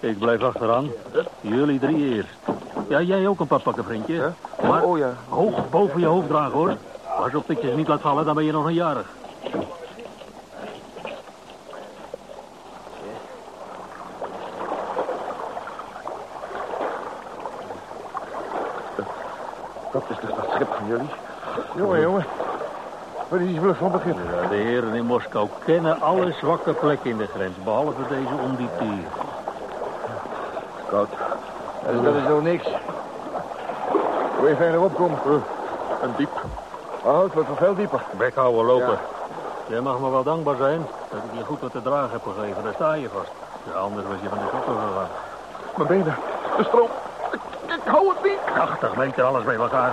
Ik blijf achteraan. Jullie drie eerst. Ja, jij ook een pad pakken, vriendje. Maar Oh ja. hoog boven je hoofd dragen, hoor. Pas op dat je ze niet laat vallen, dan ben je nog een jarig. Dat is dus dat schip van jullie. Jongen, jongen. Wel van begin? Ja, de heren in Moskou kennen alle zwakke plekken in de grens, behalve deze ondiepte hier. Koud. dat is nog niks. Hoe je verder opkomt? Een diep. Oh, het wordt nog veel dieper. Bek houden lopen. Jij mag me wel dankbaar zijn dat ik je goed wat te dragen heb gegeven. Daar sta je vast. Ja, anders was je van de sokken gegaan. Mijn benen. De stroom. Ik, ik hou het niet. 80 meter alles bij elkaar.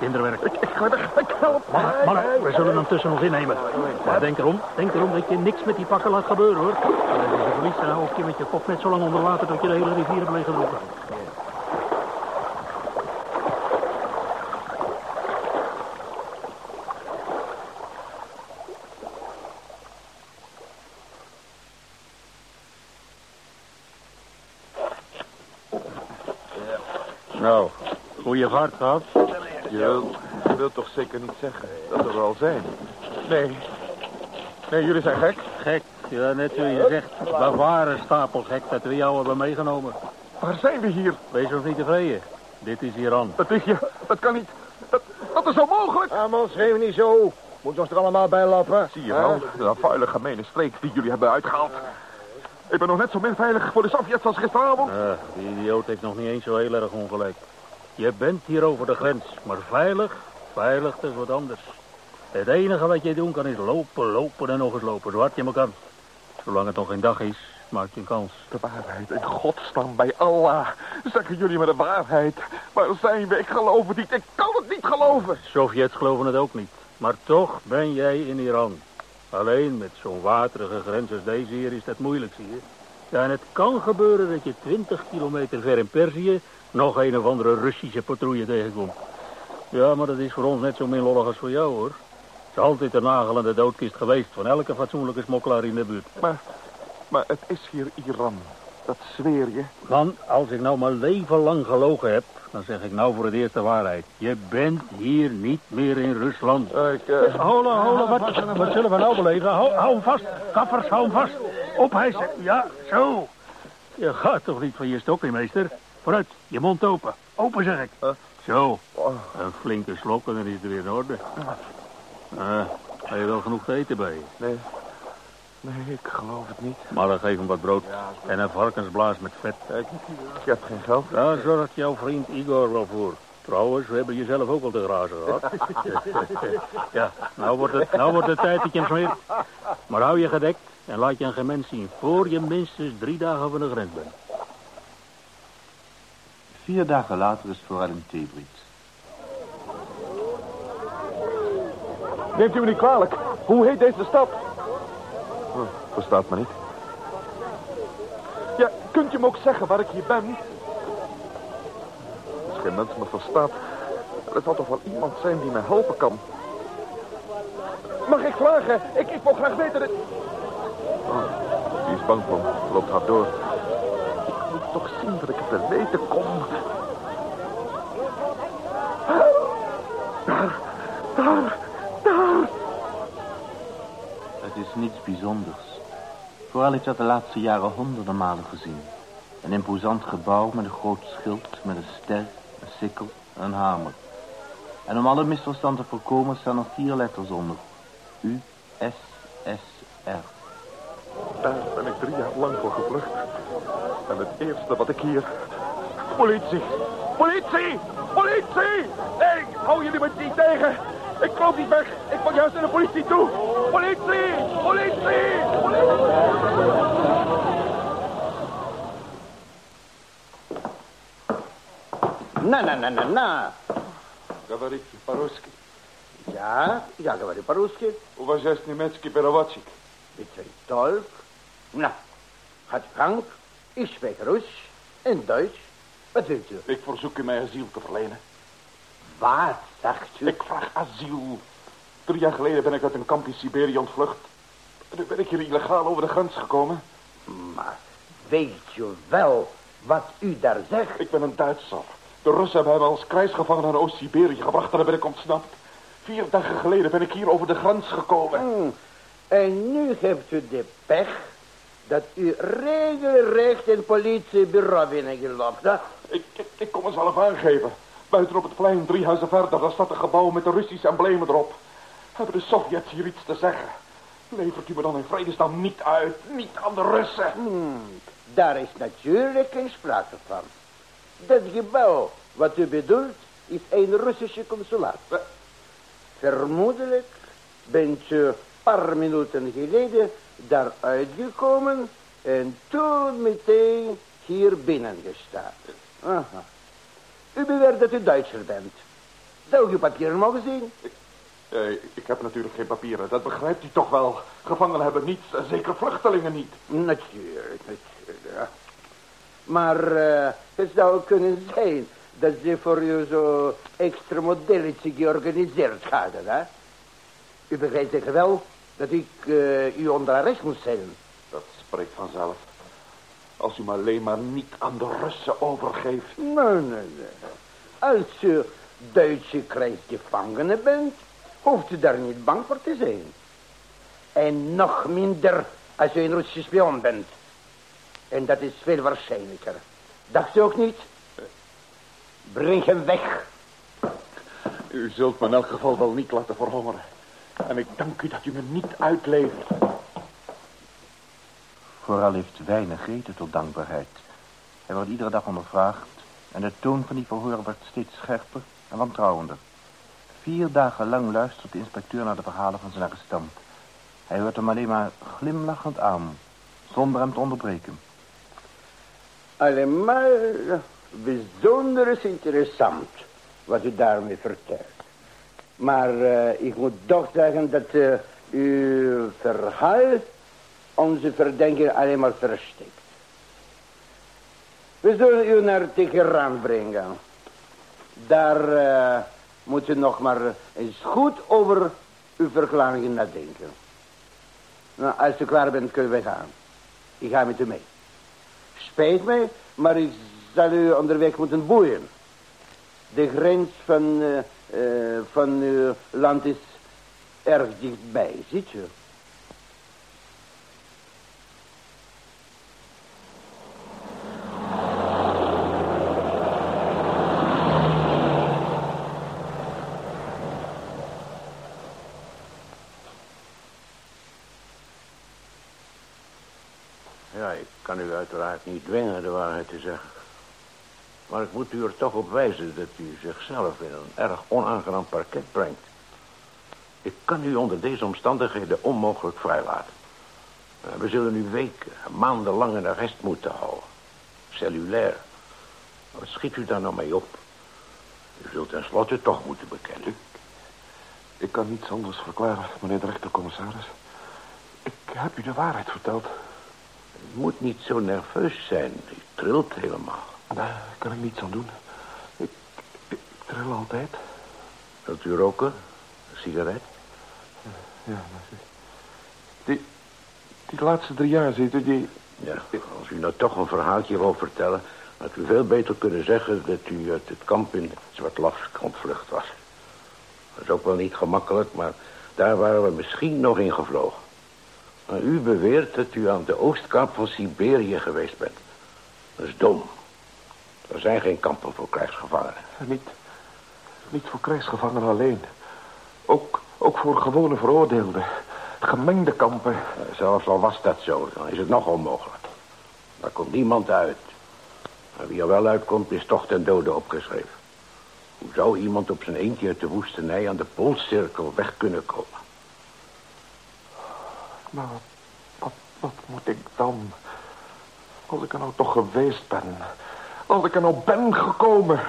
Kinderwerk. Ik, ik. Ik help. Mannen, mannen, we zullen hem tussen ons innemen. Maar denk erom, denk erom dat je niks met die pakken laat gebeuren, hoor. Dan hou ik je met je kop net zo lang onder water tot je de hele rivier hebt leeggelopen. Nou, goede vaart gehad. Je wilt, je wilt toch zeker niet zeggen dat we er al zijn? Nee. Nee, jullie zijn gek. Gek, ja, net zoals je zegt. Bavaren stapel gek dat we jou hebben meegenomen. Waar zijn we hier? Wees ons niet tevreden. Dit is Iran. Dat is je. Dat kan niet. Dat, dat is onmogelijk. Ah, man, schreef niet zo. Moet ons er allemaal bij lappen. Zie je wel, de vuile gemene streek die jullie hebben uitgehaald. Ik ben nog net zo min veilig voor de Sovjets als gisteravond. Ah, die idioot heeft nog niet eens zo heel erg ongelijk. Je bent hier over de grens, maar veilig, veilig, dat is wat anders. Het enige wat je doen kan is lopen, lopen en nog eens lopen, zo hard je maar kan. Zolang het nog geen dag is, maak je een kans. De waarheid, in godsnaam bij Allah. Zeggen jullie me de waarheid. Waar zijn we? Ik geloof het niet. Ik kan het niet geloven. Sovjets geloven het ook niet. Maar toch ben jij in Iran. Alleen met zo'n waterige grens als deze hier is dat moeilijk, zie je. Ja, en het kan gebeuren dat je 20 kilometer ver in Perzië nog een of andere Russische patrouille tegenkomt. Ja, maar dat is voor ons net zo min lollig als voor jou, hoor. Het is altijd de nagel aan de doodkist geweest van elke fatsoenlijke smokkelaar in de buurt. Maar, maar het is hier Iran. Dat zweer je. Man, als ik nou mijn leven lang gelogen heb, dan zeg ik nou voor het eerst de waarheid. Je bent hier niet meer in Rusland. Ik, eh, Hola, hola, wat, wat zullen we nou beleven? Hou, hou hem vast, kaffers, hou hem vast. Ophijsen, ja, zo. Je gaat toch niet van je stokje, meester? Vooruit, je mond open. Open, zeg ik. Zo, een flinke slok en dan is het weer in orde. Uh, heb je wel genoeg te eten bij je? nee. Nee, ik geloof het niet. Maar dan geef hem wat brood en een varkensblaas met vet. Ik, heb geen geld. Daar zorgt jouw vriend Igor wel voor. Trouwens, we hebben jezelf ook al te grazen gehad. ja, nou wordt, het, nou wordt het tijd dat je hem smeert. Maar hou je gedekt en laat je een gemens zien... voor je minstens drie dagen van de grens bent. Vier dagen later is het vooral in Tebrit. Neemt u me niet kwalijk. Hoe heet deze stad? Oh, verstaat me niet. Ja, kunt u me ook zeggen waar ik hier ben? Als geen mens me verstaat, er zal toch wel iemand zijn die me helpen kan. Mag ik vragen? Ik, wil graag weten... Dat... Oh, die is bang voor me. Loopt hard door. Ik moet toch zien dat ik het te weten kom. Daar, daar. Het is niets bijzonders. Vooral ik dat de laatste jaren honderden malen gezien. Een imposant gebouw met een groot schild, met een ster, een sikkel en een hamer. En om alle misverstand te voorkomen staan er vier letters onder. U, S, S, R. Daar ben ik drie jaar lang voor gevlucht. En het eerste wat ik hier... Politie! Politie! Politie! Nee, hou jullie me niet tegen! Ik loop niet weg! Ik moet juist naar de politie toe! Politie! Politie! Politie! На, на, на, на, на. Говорите по-русски. Я, я говорю по-русски. Уважаемый немецкий переводчик. Bitte Dolf. Na, gaat Frank, ik spreek Russisch en Duits. Wat wilt u? Ik verzoek u mij asiel te verlenen. Wat, Zegt u? Ik vraag asiel. Drie jaar geleden ben ik uit een kamp in Siberië ontvlucht. Nu ben ik hier illegaal over de grens gekomen. Maar weet je wel wat u daar zegt? Ik ben een Duitser. De Russen hebben mij als krijgsgevangen naar Oost-Siberië gebracht en dan ben ik ontsnapt. Vier dagen geleden ben ik hier over de grens gekomen. Hmm. En nu hebt u de pech dat u regelrecht in politiebureau binnengelopen. Ik, ik, ik kom mezelf aangeven. Buiten op het plein, drie huizen verder, daar staat een gebouw met de Russische emblemen erop. Hebben de Sovjets hier iets te zeggen? Levert u me dan in vredesnaam niet uit, niet aan de Russen? Hmm, daar is natuurlijk geen sprake van. Dat gebouw wat u bedoelt is een Russische consulaat. Vermoedelijk bent u een paar minuten geleden daar uitgekomen en toen meteen hier binnengestaan. Aha. U beweert dat u Duitser bent. Zou ik uw papieren mogen zien? Eh, ik heb natuurlijk geen papieren, dat begrijpt u toch wel. Gevangenen hebben niets, en zeker vluchtelingen niet. Natuurlijk, natuurlijk. ja. Maar eh, het zou kunnen zijn dat ze voor u zo extra modelletje georganiseerd hadden, hè? U begrijpt zeker wel dat ik eh, u onder arrest moet stellen. Dat spreekt vanzelf. Als u me alleen maar niet aan de Russen overgeeft. Nee, nee, nee. Als u Duitse krijgsgevangene bent, hoeft u daar niet bang voor te zijn. En nog minder als u een Russische spion bent. En dat is veel waarschijnlijker. Dacht u ook niet? Breng hem weg. U zult me in elk geval wel niet laten verhongeren. En ik dank u dat u me niet uitlevert. Vooral heeft weinig reden tot dankbaarheid. Hij wordt iedere dag ondervraagd en de toon van die verhoren wordt steeds scherper en wantrouwender. Vier dagen lang luistert de inspecteur naar de verhalen van zijn arrestant. Hij hoort hem alleen maar glimlachend aan, zonder hem te onderbreken. Allemaal bijzonder interessant wat u daarmee vertelt. Maar eh, ik moet toch zeggen dat eh, uw verhaal onze verdenking alleen maar verstikt. We zullen u naar Teheran brengen. Daar eh, moet u nog maar eens goed over uw verklaringen nadenken. Nou, als u klaar bent, kunnen we gaan. Ik ga met u mee. Spijt mij, maar ik zal u onderweg moeten boeien. De grens van, eh, eh, van uw land is erg dichtbij, ziet u. Ja, ik kan u uiteraard niet dwingen de waarheid te zeggen. Maar ik moet u er toch op wijzen dat u zichzelf in een erg onaangenaam parket brengt. Ik kan u onder deze omstandigheden onmogelijk vrijlaten. Eh, We zullen u weken, maandenlang in arrest moeten houden. Cellulair. Wat schiet u daar nou mee op? U zult tenslotte toch moeten bekennen. Ik kan niets anders verklaren, meneer de rechtercommissaris. Ik heb u de waarheid verteld. Moet niet zo nerveus zijn. U trilt helemaal. Daar kan ik niets aan doen. Ik, ik tril altijd. Wilt u roken? Een sigaret? Ja, maar... Die, die laatste drie jaar, ziet u, die... Ja, als u nou toch een verhaaltje wou vertellen... had u veel beter kunnen zeggen dat u uit het kamp in Zwartlavsk ontvlucht was. Dat is ook wel niet gemakkelijk, maar daar waren we misschien nog in gevlogen. U beweert dat u aan de oostkaap van Siberië geweest bent. Dat is dom. Er zijn geen kampen voor krijgsgevangenen. Niet, niet voor krijgsgevangenen alleen. Ook, ook voor gewone veroordeelden. Gemengde kampen. Zelfs al was dat zo, dan is het nog onmogelijk. Daar komt niemand uit. Maar wie er wel uitkomt, is toch ten dode opgeschreven. Hoe zou iemand op zijn eentje uit de woestenij aan de Poolcirkel weg kunnen komen? Maar wat, wat, wat moet ik dan? Als ik er nou toch geweest ben. Als ik er nou ben gekomen.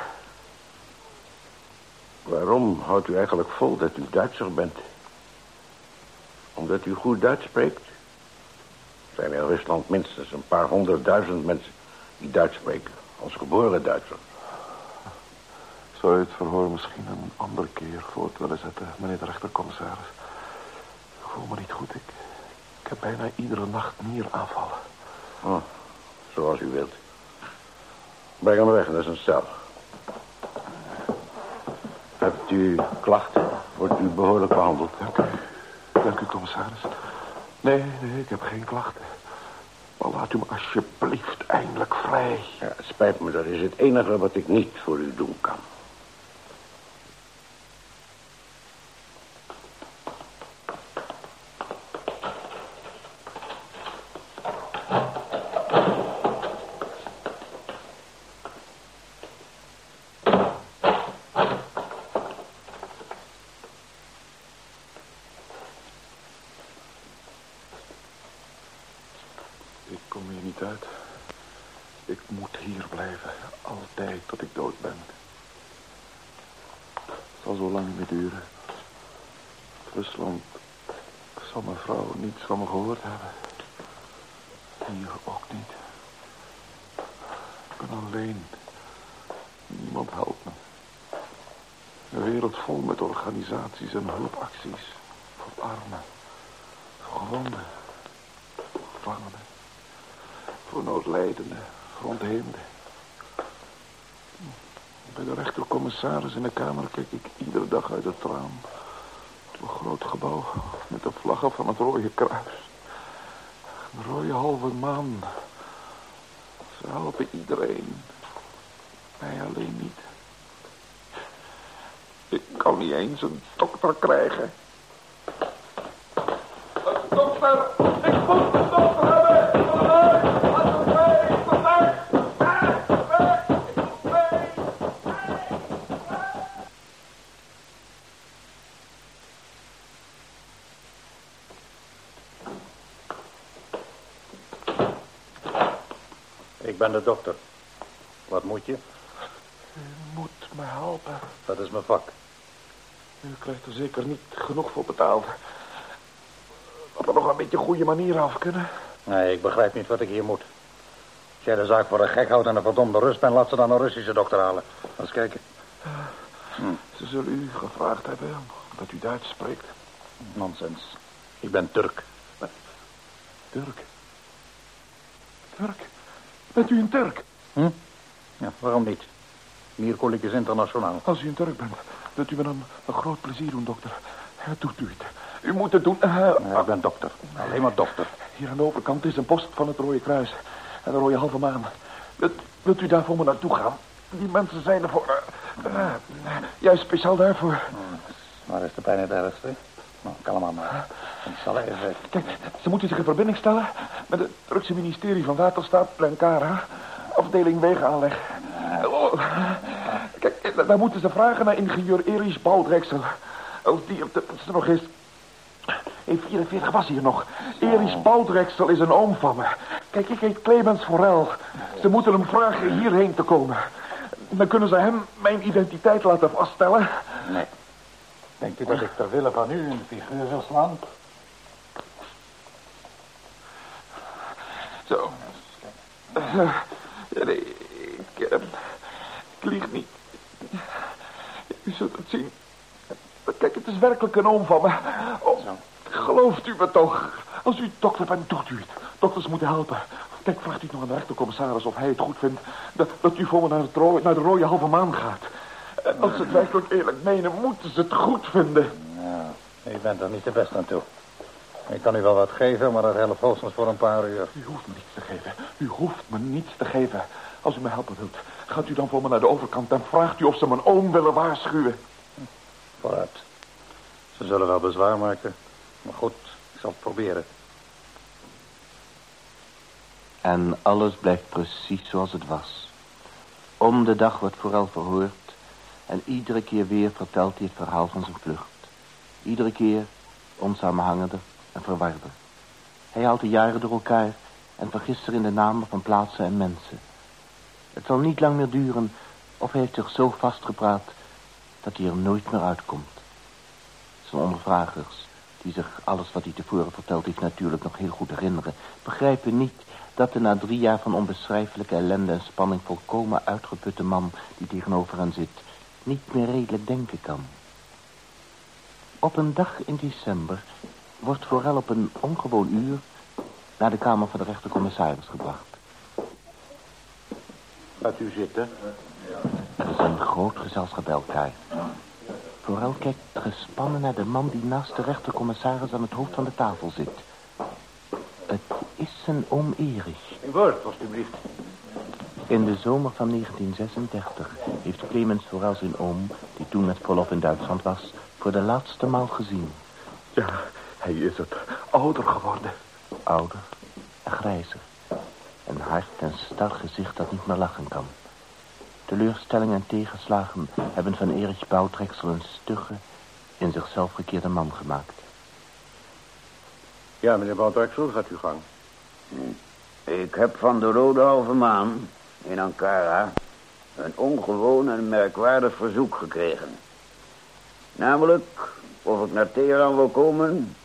Waarom houdt u eigenlijk vol dat u Duitser bent? Omdat u goed Duits spreekt? Er zijn in Rusland minstens een paar honderdduizend mensen die Duits spreken. Als geboren Duitser. Zou je het verhoor misschien een andere keer voort willen zetten, meneer de rechtercommissaris? Ik voel me niet goed. Ik heb bijna iedere nacht nieraanvallen. Oh, zoals u wilt. Breng hem weg, dat is een cel. Hebt u klachten? Wordt u behoorlijk behandeld? Dank u. Dank u, commissaris. Nee, nee, ik heb geen klachten. Maar laat u me alsjeblieft eindelijk vrij. Ja, het spijt me, dat is het enige wat ik niet voor u doen kan. Ik kom hier uit. Ik moet hier blijven. Altijd tot ik dood ben. Het zal zo lang niet duren. Rusland zal mijn vrouw niets van me gehoord hebben. Hier ook niet. Ik ben alleen. Niemand helpt me. Een wereld vol met organisaties en hulpacties. Voor armen. Voor gewonden. Gevangenen. Voor noodlijdenden. Voor ontheemden. Bij de rechtercommissaris in de kamer kijk ik iedere dag uit het raam. Een groot gebouw met de vlaggen van het Rode Kruis. Een rode halve maan. Ze helpen iedereen. Mij alleen niet. Ik kan niet eens een dokter krijgen. Dokter! Ik moet een dokter hebben! Kom uit! Laat me vrij! Kom uit! Ah, weg! Ik moet vrij! Ik ben de dokter. Wat moet je? U moet me helpen. Dat is mijn vak. U krijgt er zeker niet genoeg voor betaald. Dat we nog een beetje goede manieren af kunnen. Nee, ik begrijp niet wat ik hier moet. Als jij de zaak voor een gek houdt en een verdomde rust bent... laat ze dan een Russische dokter halen. Eens kijken. Ze zullen u gevraagd hebben dat u Duits spreekt. Nonsens. Ik ben Turk. Turk. Turk? Bent u een Turk? Hm? Ja, waarom niet? Mierkolik is internationaal. Als u een Turk bent, wilt u me dan een groot plezier doen, dokter. Doet u het. U moet het doen. Ja, ik ben dokter. Alleen maar dokter. Hier aan de overkant is een post van het Rode Kruis. En de Rode Halve Maan. Wilt, wilt u daar voor me naartoe gaan? Die mensen zijn er voor... eh, eh, juist speciaal daarvoor. Waar is de pijn het ergste? Nou, kalm aan maar. Ik zal even... Kijk, ze moeten zich in verbinding stellen met het Turkse ministerie van Waterstaat, Plenkara, afdeling wegenaanleg. Oh, kijk, daar moeten ze vragen naar ingenieur Erich Baldreksel. Als die er tenminste nog is. In 44 was hier nog. Erich Baldreksel is een oom van me. Kijk, ik heet Clemens Forel. Ze moeten hem vragen hierheen te komen. Dan kunnen ze hem mijn identiteit laten vaststellen. Nee. Denkt u dat ik ter wille van u een figuur wil slaan? Zo. Ja, nee, ik, eh, ik lieg niet. U zult het zien. Kijk, het is werkelijk een oom van me. Oh, gelooft u me toch? Als u dokter bent, doet u het. Dokters moeten helpen. Kijk, vraagt u nog aan de rechtercommissaris of hij het goed vindt... dat, dat u voor me naar, het naar de rode halve maan gaat. En als ze het werkelijk eerlijk menen, moeten ze het goed vinden. Ja, u bent er niet de best aan toe. Ik kan u wel wat geven, maar dat helpt hoogstens voor een paar uur. U hoeft me niets te geven. U hoeft me niets te geven. Als u me helpen wilt, gaat u dan voor me naar de overkant... en vraagt u of ze mijn oom willen waarschuwen. Vooruit. Ze zullen wel bezwaar maken. Maar goed, ik zal het proberen. En alles blijft precies zoals het was. Om de dag wordt vooral verhoord. En iedere keer weer vertelt hij het verhaal van zijn vlucht. Iedere keer onsamenhangender en verwarder. Hij haalt de jaren door elkaar en vergist er in de namen van plaatsen en mensen. Het zal niet lang meer duren of hij heeft zich zo vastgepraat dat hij er nooit meer uitkomt. Zijn ondervragers, die zich alles wat hij tevoren verteld heeft natuurlijk nog heel goed herinneren, begrijpen niet dat de na drie jaar van onbeschrijfelijke ellende en spanning volkomen uitgeputte man die tegenover hen zit, niet meer redelijk denken kan. Op een dag in december wordt Forel op een ongewoon uur naar de kamer van de rechtercommissaris gebracht. Gaat u zitten. Er is een groot gezelschap bij elkaar. Forel kijkt gespannen naar de man die naast de rechtercommissaris aan het hoofd van de tafel zit. Het is zijn oom Erich. Een woord, alstublieft. In de zomer van 1936 heeft Clemens Forel zijn oom, die toen met verlof in Duitsland was, voor de laatste maal gezien. Ja, hij is het. Ouder geworden. Ouder en grijzer. Een hard en star gezicht dat niet meer lachen kan. Teleurstelling en tegenslagen hebben van Erich Boutreksel een stugge, in zichzelf gekeerde man gemaakt. Ja, meneer Boutreksel, gaat uw gang. Ik heb van de Rode Halve Maan in Ankara een ongewoon en merkwaardig verzoek gekregen. Namelijk of ik naar Teheran wil komen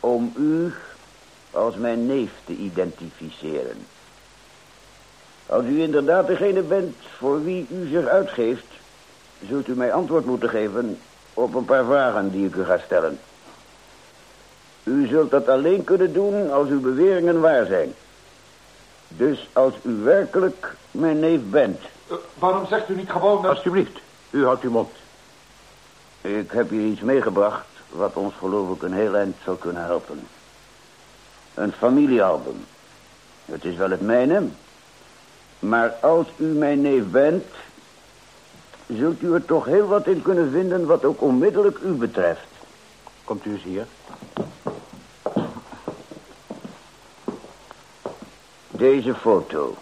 om u als mijn neef te identificeren. Als u inderdaad degene bent voor wie u zich uitgeeft... zult u mij antwoord moeten geven op een paar vragen die ik u ga stellen. U zult dat alleen kunnen doen als uw beweringen waar zijn. Dus als u werkelijk mijn neef bent. Eh, waarom zegt u niet gewoon... dat- Alsjeblieft, u houdt uw mond. Ik heb hier iets meegebracht wat ons geloof ik een heel eind zal kunnen helpen. Een familiealbum. Het is wel het mijne. Maar als u mijn neef bent... zult u er toch heel wat in kunnen vinden wat ook onmiddellijk u betreft. Komt u eens hier. Deze foto.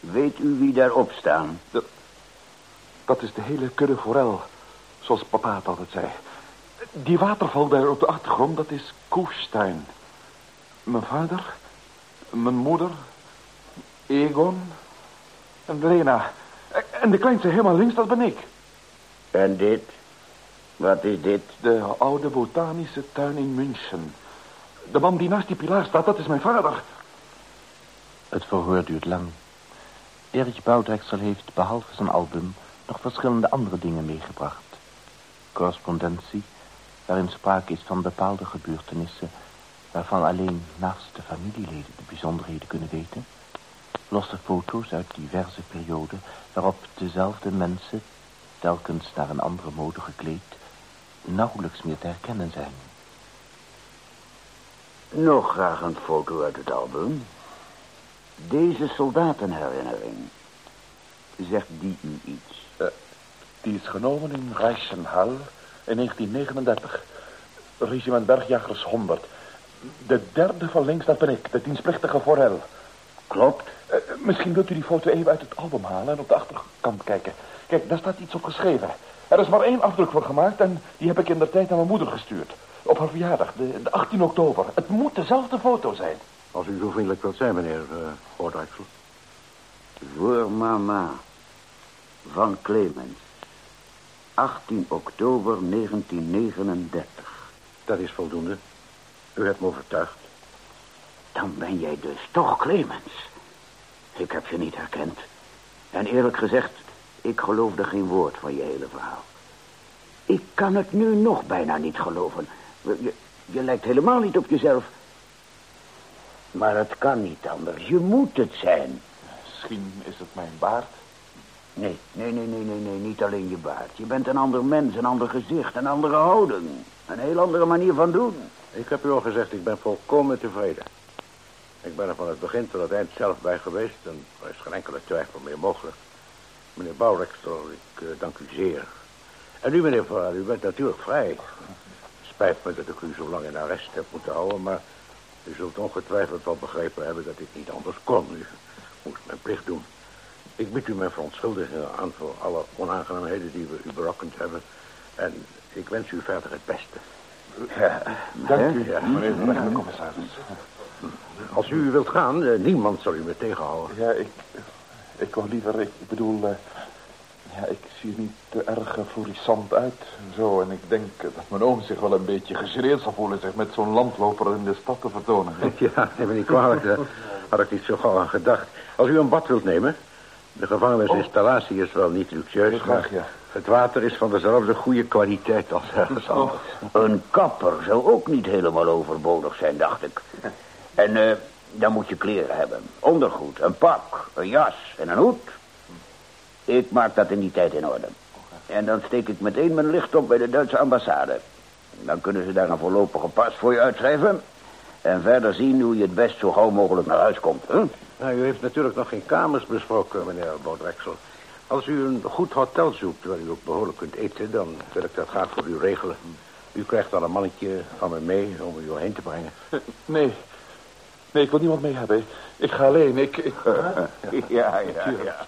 Weet u wie daarop staan? Dat is de hele kudde forel. Zoals papa het altijd zei. Die waterval daar op de achtergrond, dat is Koefstein. Mijn vader, mijn moeder, Egon en Lena. En de kleinste helemaal links, dat ben ik. En dit? Wat is dit? De oude botanische tuin in München. De man die naast die pilaar staat, dat is mijn vader. Het verhoor duurt lang. Erich Boudreksel heeft behalve zijn album nog verschillende andere dingen meegebracht. Correspondentie, waarin sprake is van bepaalde gebeurtenissen... waarvan alleen naaste familieleden de bijzonderheden kunnen weten. Losse foto's uit diverse perioden... waarop dezelfde mensen, telkens naar een andere mode gekleed... nauwelijks meer te herkennen zijn. Nog graag een foto uit het album. Deze soldatenherinnering. Zegt die u iets? Die is genomen in Reichenhall in 1939. Regiment Bergjagers 100. De derde van links, dat ben ik. De dienstplichtige Forel. Klopt. Eh, misschien wilt u die foto even uit het album halen en op de achterkant kijken. Kijk, daar staat iets op geschreven. Er is maar één afdruk van gemaakt en die heb ik in de tijd naar mijn moeder gestuurd. Op haar verjaardag, de, de 18 oktober. Het moet dezelfde foto zijn. Als u zo vriendelijk wilt zijn, meneer uh. Voor mama. Van Clemens. 18 oktober 1939. Dat is voldoende. U hebt me overtuigd. Dan ben jij dus toch Clemens. Ik heb je niet herkend. En eerlijk gezegd, ik geloofde geen woord van je hele verhaal. Ik kan het nu nog bijna niet geloven. Je, je lijkt helemaal niet op jezelf. Maar het kan niet anders. Je moet het zijn. Misschien is het mijn baard. Nee, nee, nee, nee, nee, nee, niet alleen je baard. Je bent een ander mens, een ander gezicht, een andere houding. Een heel andere manier van doen. Ik heb u al gezegd, ik ben volkomen tevreden. Ik ben er van het begin tot het eind zelf bij geweest... en er is geen enkele twijfel meer mogelijk. Meneer Bouwreksel, ik eh, dank u zeer. En u, meneer Verhaal, u bent natuurlijk vrij. Spijt me dat ik u zo lang in arrest heb moeten houden... maar u zult ongetwijfeld wel begrepen hebben dat ik niet anders kon. U moest mijn plicht doen. Ik bied u mijn verontschuldigingen aan voor alle onaangenaamheden die we u berokkend hebben. En ik wens u verder het beste. Dank u, Ja. meneer de rechtercommissaris. Als u wilt gaan, eh, niemand zal u me tegenhouden. Ja, ik, ik wou liever, ik bedoel, eh, ja, ik zie er niet te erg florissant uit. en Zo, en ik denk dat mijn oom zich wel een beetje gegeneerd zal voelen zich met zo'n landloper in de stad te vertonen. Ja, neem me niet kwalijk. Daar had ik niet zo gauw aan gedacht. Als u een bad wilt nemen... De gevangenisinstallatie is wel niet luxueus, maar ja. Het water is van dezelfde goede kwaliteit als ergens anders. Een kapper zou ook niet helemaal overbodig zijn, dacht ik. En eh, dan moet je kleren hebben. Ondergoed, een pak, een jas en een hoed. Ik maak dat in die tijd in orde. En dan steek ik meteen mijn licht op bij de Duitse ambassade. Dan kunnen ze daar een voorlopige pas voor je uitschrijven. En verder zien hoe je het best zo gauw mogelijk naar huis komt. Hè? Nou, u heeft natuurlijk nog geen kamers besproken, meneer Boudreksel. Als u een goed hotel zoekt waar u ook behoorlijk kunt eten... dan wil ik dat graag voor u regelen. U krijgt dan een mannetje van me mee om u heen te brengen. Nee. Nee, ik wil niemand mee hebben. Ik ga alleen. Ik... ik... Ja, ja, ja.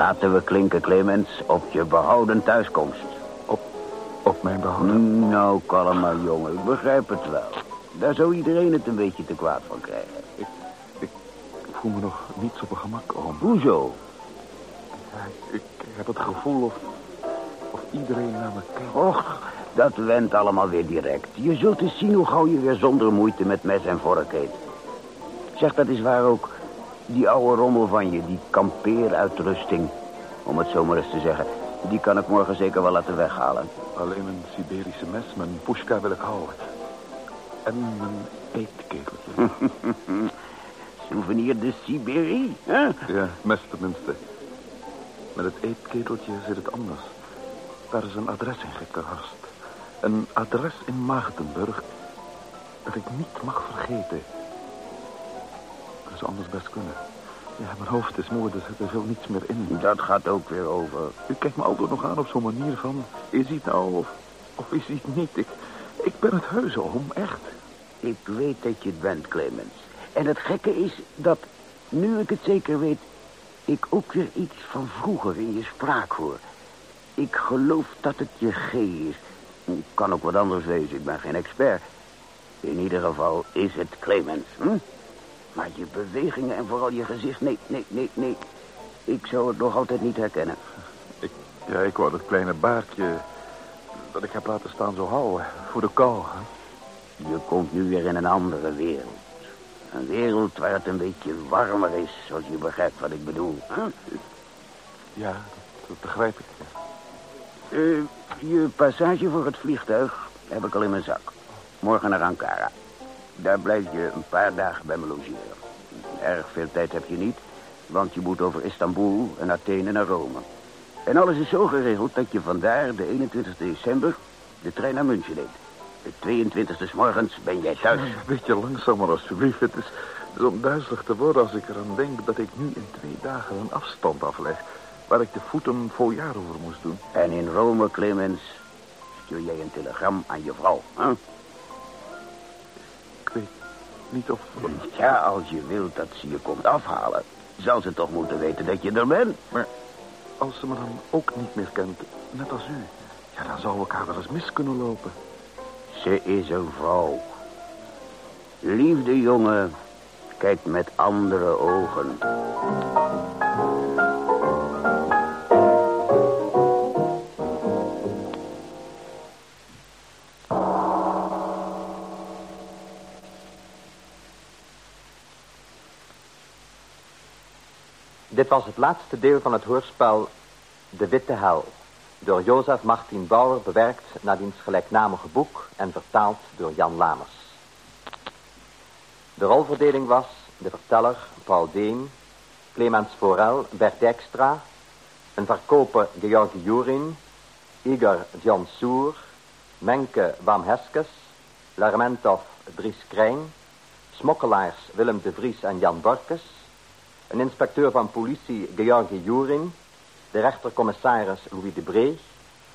Laten we klinken, Clemens, op je behouden thuiskomst. Op, op mijn behouden? Nou, kalm maar, jongen. Ik begrijp het wel. Daar zou iedereen het een beetje te kwaad van krijgen. Ik, ik voel me nog niet zo op mijn gemak, oom. Hoezo? Ja, ik heb het gevoel of, of iedereen naar me kijkt. Och, dat went allemaal weer direct. Je zult eens zien hoe gauw je weer zonder moeite met mes en vork eet. Zeg, dat is waar ook. Die oude rommel van je, die kampeeruitrusting, om het zo maar eens te zeggen... die kan ik morgen zeker wel laten weghalen. Alleen een Siberische mes, mijn pushka wil ik houden. En mijn eetketeltje. Souvenir de Siberie, hè? ja, mes tenminste. Met het eetketeltje zit het anders. Daar is een adres in gekrast. Een adres in Maagdenburg dat ik niet mag vergeten. Anders best kunnen. Ja, mijn hoofd is moe, er zit er veel niets meer in. Dat gaat ook weer over. U kijkt me altijd nog aan op zo'n manier van... Is hij het nou of, of is hij het niet? Ik, ik ben het heuse om, echt. Ik weet dat je het bent, Clemens. En het gekke is dat, nu ik het zeker weet... ik ook weer iets van vroeger in je spraak hoor. Ik geloof dat het je G is. Kan ook wat anders wezen, ik ben geen expert. In ieder geval is het Clemens, hm? Maar je bewegingen en vooral je gezicht, nee, nee, nee, nee. Ik zou het nog altijd niet herkennen. Ik, ja, ik wou dat kleine baardje dat ik heb laten staan zo houden. Voor de kou. Hè? Je komt nu weer in een andere wereld. Een wereld waar het een beetje warmer is, als je begrijpt wat ik bedoel. Hè? Ja, dat, dat begrijp ik. Eh, je passage voor het vliegtuig heb ik al in mijn zak. Morgen naar Ankara. Daar blijf je een paar dagen bij me logeren. Erg veel tijd heb je niet, want je moet over Istanbul en Athene naar Rome. En alles is zo geregeld dat je vandaar de 21 december de trein naar München neemt. De 22e 's morgens ben jij thuis. Een beetje langzamer, alsjeblieft. Het is, het is om duizelig te worden als ik eraan denk dat ik nu in twee dagen een afstand afleg... waar ik de voeten vol jaar over moest doen. En in Rome, Clemens, stuur jij een telegram aan je vrouw. Hè? Niet of... Ja, als je wilt dat ze je komt afhalen... zal ze toch moeten weten dat je er bent. Maar als ze me dan ook niet meer kent, net als u... ja, dan zou ik haar wel eens mis kunnen lopen. Ze is een vrouw. Liefde, jongen, kijkt met andere ogen. Dit was het laatste deel van het hoorspel De Witte Hel. Door Jozef Martin Bauer bewerkt naar diens gelijknamige boek en vertaald door Jan Lamers. De rolverdeling was de verteller Paul Deen, Clemens Forel, Bert Dijkstra, een verkoper Georgi Jurin, Igor John Soer, Menke Wam Heskes, Lermentov Dries Krijn, smokkelaars Willem de Vries en Jan Borkes, een inspecteur van politie Georgi Jurin, de rechtercommissaris Louis de Bree,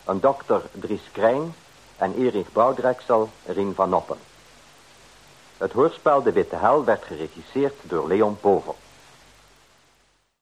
een dokter Dries Krijn en Erich Boudreksel Rien van Noppen. Het hoorspel De Witte Hel werd geregisseerd door Leon Povel.